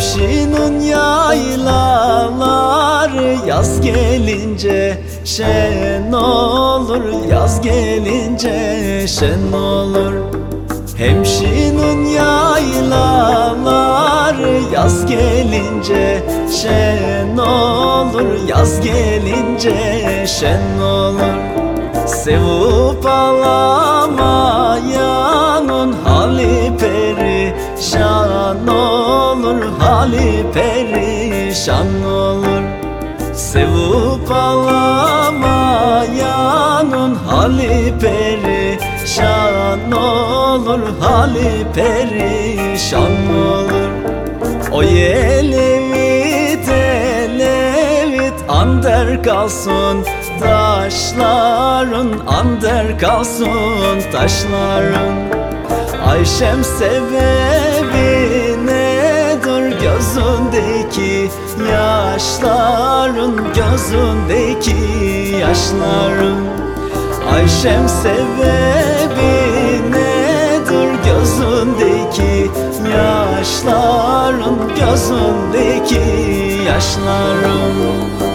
Hemşinin yaylaları yaz gelince şen olur Yaz gelince şen olur. Hemşinin yaylaları yaz gelince şen olur Yaz gelince şen olur. Sevup alamayanın hali perişan olur Hali perişan olur. Sevup alamayanın hali perişan olur. Hali perişan olur. O yelevit elevit ander kalsın Taşların ander kalsın taşların. Ayşem nedir gözündeki yaşların Gözündeki yaşların Ayşem sebebi nedir gözündeki yaşların Gözündeki yaşların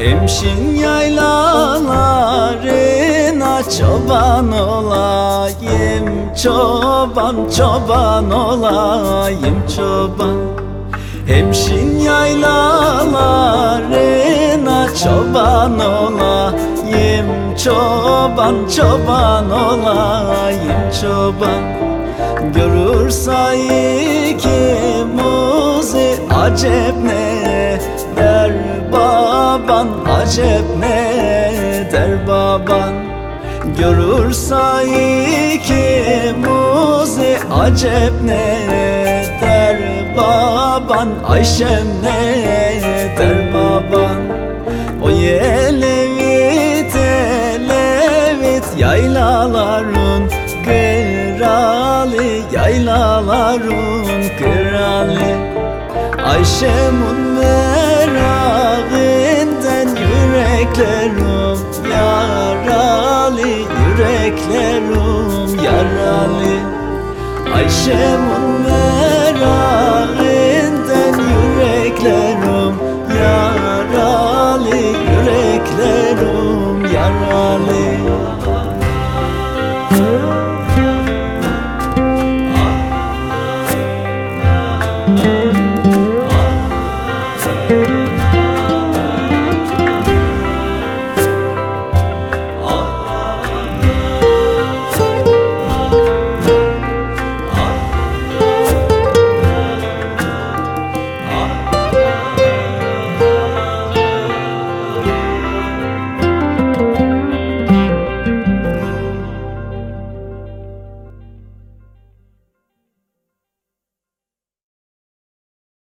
Hemşin yaylalarına çoban olayım Çoban çoban olayım çoban. Hemşin yaylalarına çoban olayım Çoban çoban olayım çoban. Görürse ikimizi acep ne der baban Acep ne der baban? Görürse ikimizi acep ne der baban? Ayşem ne der baban? O yelevit elevit yaylaların kralı Yaylaların kralı Ayşem'in merağından yüreklerim yaralı Yüreklerim yaralı Ayşem'in merağından yüreklerim yaralı Yüreklerim yaralı